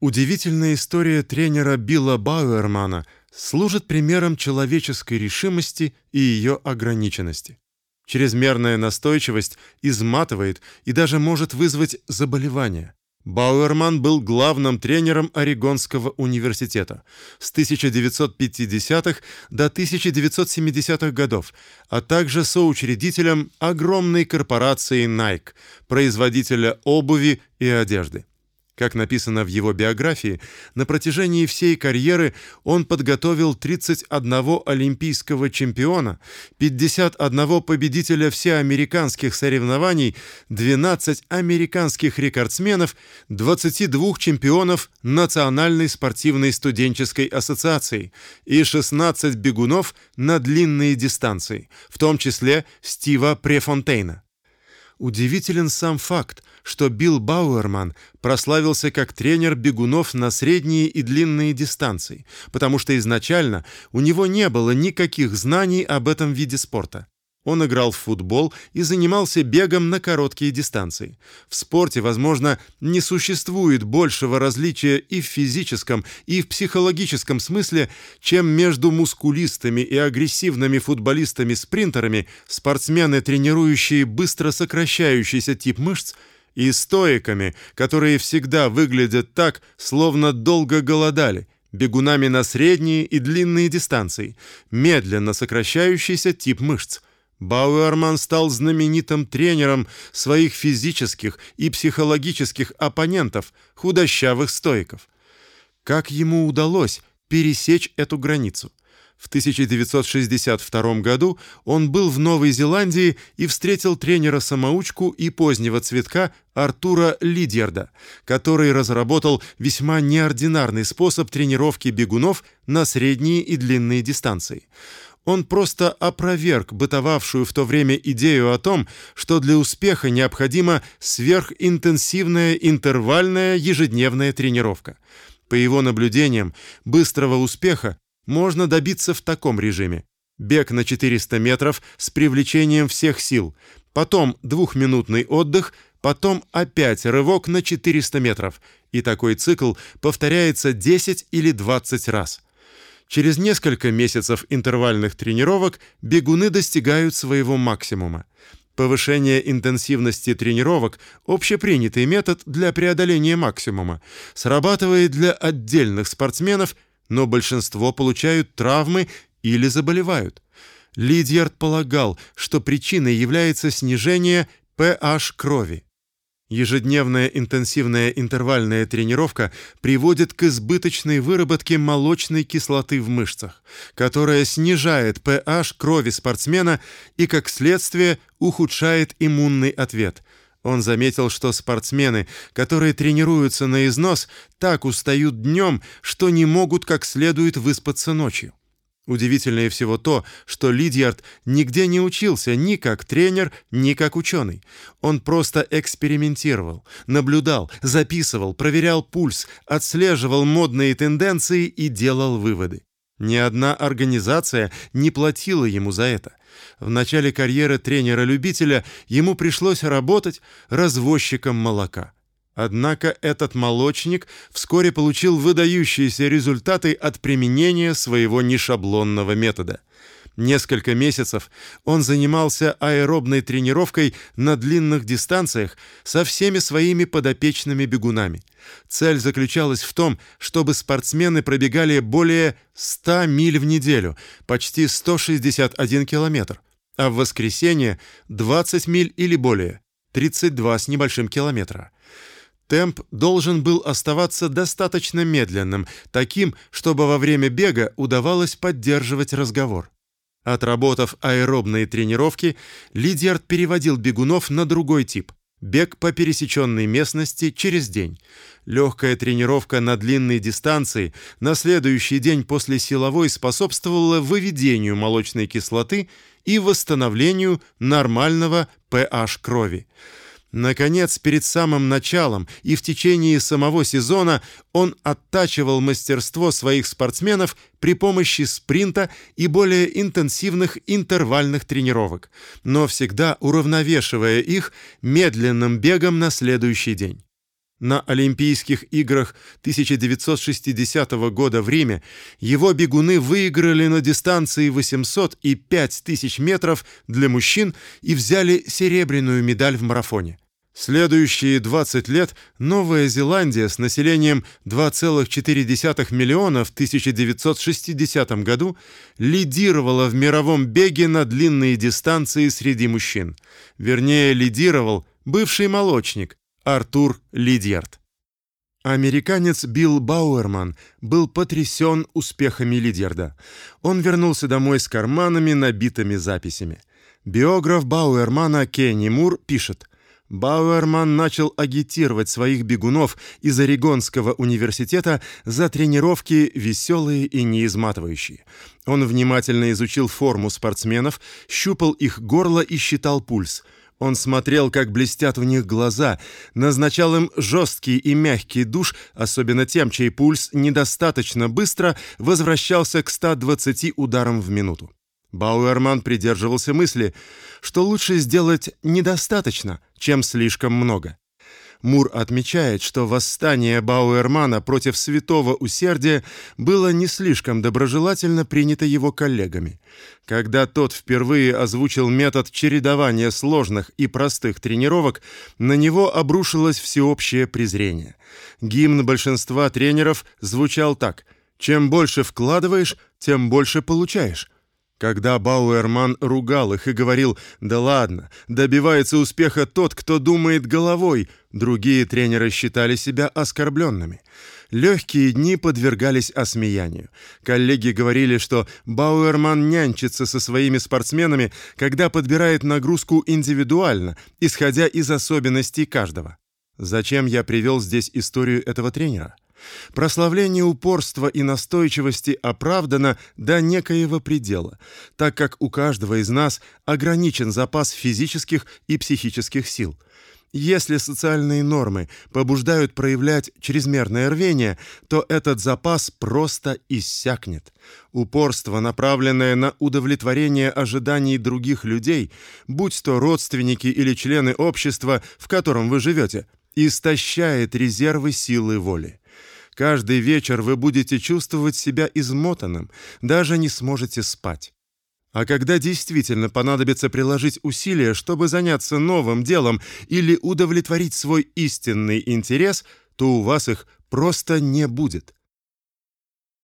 Удивительная история тренера Билла Бауэрмана служит примером человеческой решимости и ее ограниченности. Чрезмерная настойчивость изматывает и даже может вызвать заболевание. Бауэрман был главным тренером Орегонского университета с 1950-х до 1970-х годов, а также соучредителем огромной корпорации Nike, производителя обуви и одежды. Как написано в его биографии, на протяжении всей карьеры он подготовил 31 олимпийского чемпиона, 51 победителя всеамериканских соревнований, 12 американских рекордсменов, 22 чемпионов Национальной спортивной студенческой ассоциации и 16 бегунов на длинные дистанции, в том числе Стива Префонтейна. Удивителен сам факт, что Билл Бауэрман прославился как тренер бегунов на средние и длинные дистанции, потому что изначально у него не было никаких знаний об этом виде спорта. Он играл в футбол и занимался бегом на короткие дистанции. В спорте, возможно, не существует большего различия и в физическом, и в психологическом смысле, чем между мускулистыми и агрессивными футболистами-спринтерами, спортсмены, тренирующие быстро сокращающийся тип мышц, и стоиками, которые всегда выглядят так, словно долго голодали, бегунами на средние и длинные дистанции, медленно сокращающийся тип мышц. Бауэрман стал знаменитым тренером своих физических и психологических оппонентов, худощавых стоиков. Как ему удалось пересечь эту границу? В 1962 году он был в Новой Зеландии и встретил тренера-самоучку и позднего цветка Артура Лидерда, который разработал весьма неординарный способ тренировки бегунов на средние и длинные дистанции. Он просто опроверг бытовавшую в то время идею о том, что для успеха необходима сверхинтенсивная интервальная ежедневная тренировка. По его наблюдениям, быстрого успеха можно добиться в таком режиме: бег на 400 метров с привлечением всех сил, потом двухминутный отдых, потом опять рывок на 400 метров, и такой цикл повторяется 10 или 20 раз. Через несколько месяцев интервальных тренировок бегуны достигают своего максимума. Повышение интенсивности тренировок общепринятый метод для преодоления максимума, срабатывает для отдельных спортсменов, но большинство получают травмы или заболевают. Лидьярд полагал, что причиной является снижение pH крови. Ежедневная интенсивная интервальная тренировка приводит к избыточной выработке молочной кислоты в мышцах, которая снижает pH крови спортсмена и как следствие ухудшает иммунный ответ. Он заметил, что спортсмены, которые тренируются на износ, так устают днем, что не могут как следует выспаться ночью. Удивительнее всего то, что Лидьярд нигде не учился ни как тренер, ни как ученый. Он просто экспериментировал, наблюдал, записывал, проверял пульс, отслеживал модные тенденции и делал выводы. Ни одна организация не платила ему за это. В начале карьеры тренера-любителя ему пришлось работать развозчиком молока. Однако этот молочник вскоре получил выдающиеся результаты от применения своего нешаблонного метода. Несколько месяцев он занимался аэробной тренировкой на длинных дистанциях со всеми своими подопечными бегунами. Цель заключалась в том, чтобы спортсмены пробегали более 100 миль в неделю, почти 161 километр, а в воскресенье 20 миль или более, 32 с небольшим километра. Темп должен был оставаться достаточно медленным, таким, чтобы во время бега удавалось поддерживать разговор. Отработав аэробные тренировки, Лидиард переводил бегунов на другой тип бег по пересеченной местности через день. Легкая тренировка на длинной дистанции на следующий день после силовой способствовала выведению молочной кислоты и восстановлению нормального pH крови. Наконец, перед самым началом и в течение самого сезона он оттачивал мастерство своих спортсменов при помощи спринта и более интенсивных интервальных тренировок, но всегда уравновешивая их медленным бегом на следующий день. На Олимпийских играх 1960 года в Риме его бегуны выиграли на дистанции 800 и 5000 метров для мужчин и взяли серебряную медаль в марафоне. Следующие 20 лет Новая Зеландия с населением 2,4 миллиона в 1960 году лидировала в мировом беге на длинные дистанции среди мужчин. Вернее, лидировал бывший молочник Артур Лидьярд. Американец Билл Бауэрман был потрясен успехами Лидьярда. Он вернулся домой с карманами, набитыми записями. Биограф Бауэрмана Кенни Мур пишет: Бауэрман начал агитировать своих бегунов из Орегонского университета за тренировки веселые и неизматывающие. Он внимательно изучил форму спортсменов, щупал их горло и считал пульс. Он смотрел, как блестят у них глаза, назначал им жесткий и мягкий душ, особенно тем, чей пульс недостаточно быстро возвращался к 120 ударам в минуту. Бауэрман придерживался мысли, что лучше сделать недостаточно, чем слишком много. Мур отмечает, что восстание Бауэрмана против святого усердия было не слишком доброжелательно принято его коллегами. Когда тот впервые озвучил метод чередования сложных и простых тренировок, на него обрушилось всеобщее презрение. Гимн большинства тренеров звучал так: чем больше вкладываешь, тем больше получаешь. Когда Бауэрман ругал их и говорил: "Да ладно, добивается успеха тот, кто думает головой", другие тренеры считали себя оскорбленными. Легкие дни подвергались осмеянию. Коллеги говорили, что Бауэрман нянчится со своими спортсменами, когда подбирает нагрузку индивидуально, исходя из особенностей каждого. Зачем я привел здесь историю этого тренера? Прославление упорства и настойчивости оправдано до некоего предела, так как у каждого из нас ограничен запас физических и психических сил. Если социальные нормы побуждают проявлять чрезмерное рвение, то этот запас просто иссякнет. Упорство, направленное на удовлетворение ожиданий других людей, будь то родственники или члены общества, в котором вы живете, истощает резервы силы воли. Каждый вечер вы будете чувствовать себя измотанным, даже не сможете спать. А когда действительно понадобится приложить усилия, чтобы заняться новым делом или удовлетворить свой истинный интерес, то у вас их просто не будет.